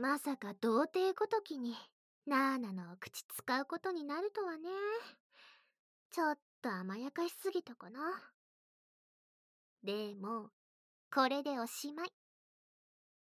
まさか童貞ごときに、ナーナのお口使うことになるとはね。ちょっと甘やかしすぎたかな。でも、これでおしまい。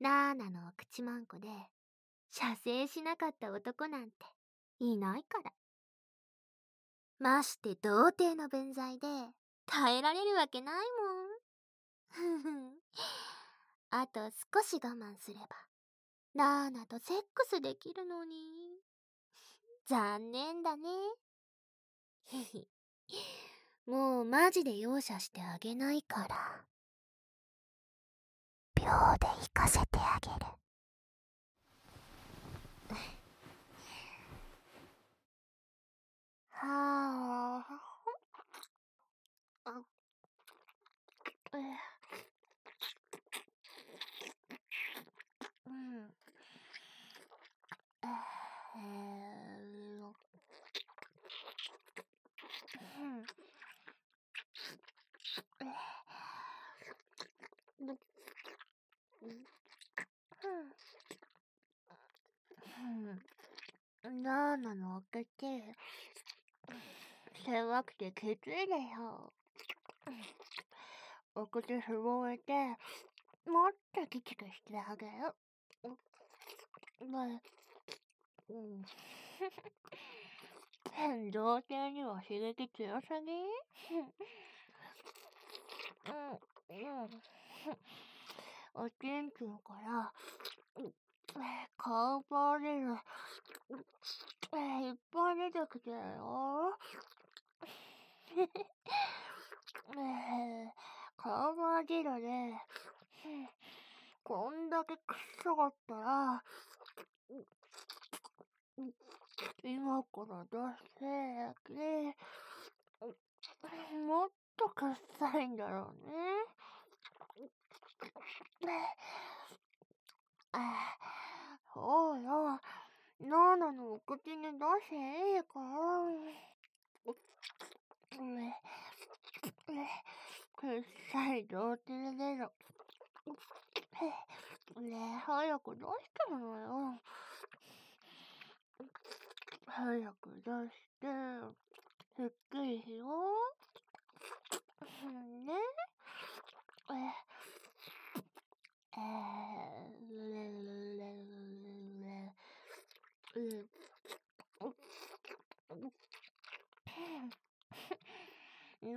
ナーナのお口まんこで、射精しなかった男なんて、いないから。まして童貞の分際で、耐えられるわけないもん。ふふあと少し我慢すれば、ナーナとセックスできるのに。残念だね。ひひ。もうマジで容赦してあげないから。秒で行かせてあげる。はあ。うん。ナーナのお口、狭くてきついでよ。お口震えて、もっときつくしてあげる。まうん。童貞には刺激強すぎ？うん、うん。おちんちんから、顔パー出る。いっぱい出てきてるよ。顔パー出るで、こんだけ臭かったら、今から出してもっと臭いんだろうね。あそうよ。ナーナのお口に出していいか？ら。臭い童貞出る。ねえ、早く出してのよ。早く出して、すっきりしよう。ねえ。え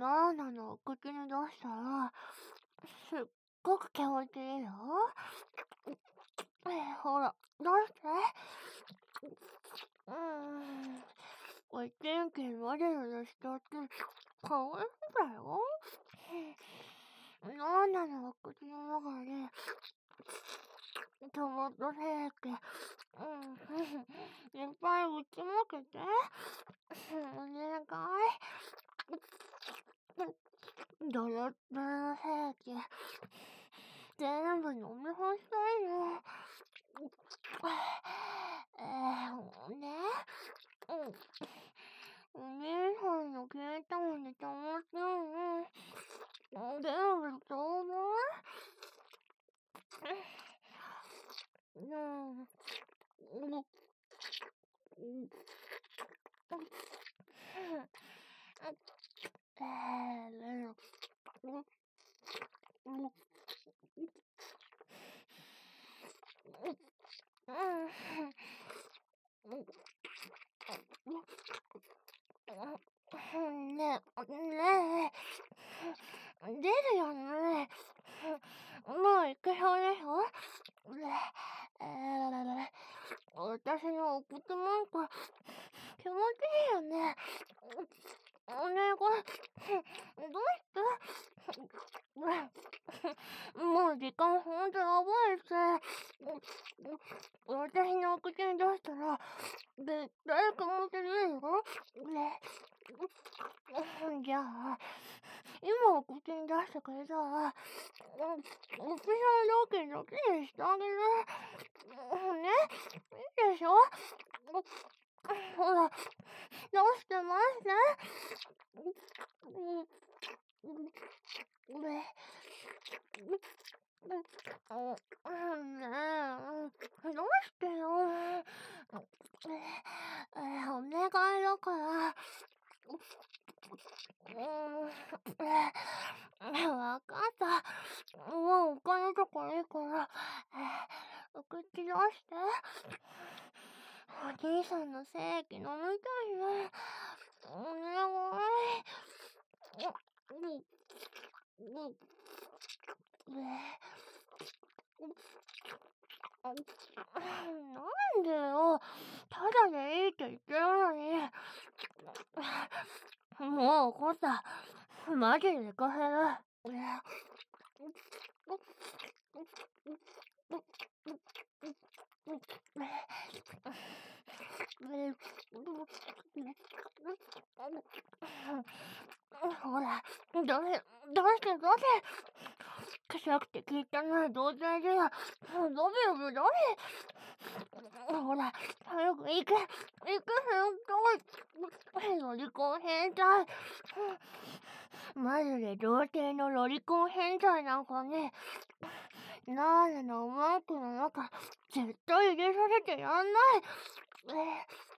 ー、ナーナのお口に出したら、すっごく気持ちいいよ。ほら、出して？うーん。お天気モデルの人って、かわいそうだよ。なんなのお口の中で、トマトセーキ、うん、いっぱい打ちまけて、お願い。ドロッドロのセーキ、全部飲み干したいよ。えー、ね、うん。ね姉さんの消えたのにたまってんの。全部ちょうだい。うん。ねえ、ねえ、出るよね。もう行くよねよ。えー、私の送ってなんか気持ちいいよね。お願い。どうして？もう時間ほんとやばいし、私のお口に出したら、絶対気持ちいいよ。ね。じゃあ、今お口に出してくれたら、オフィシャル料金きにしてあげる。ねいいでしょほら、どうしてましてねえ、どうしてよ。お願いだから。うん、わかった。もうお金とかいいから、お口出して。おじいさん。の精液飲みたいね。お願い。なん。でよ。ただでいいって言ってるのに。もう怒った。マジで行かせる。ほら、どれ、どうしてどうして臭くて汚い童貞じゃ、どびどびどびほら、早く行け、行く、早くロリコン変態。マジで童貞のロリコン変態なんかね、ナーナのマークの中、絶対入れさせてやんない。えー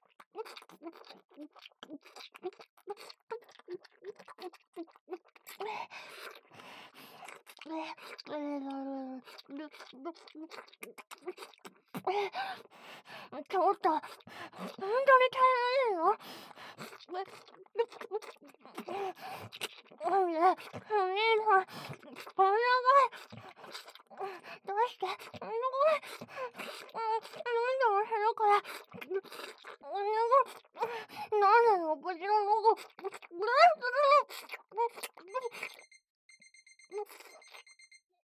ちょっと、本当に足りないのお兄さん、お願い、どうして、お願い、飲んでもするから、お願い、なんなの、こちらの子、グラの、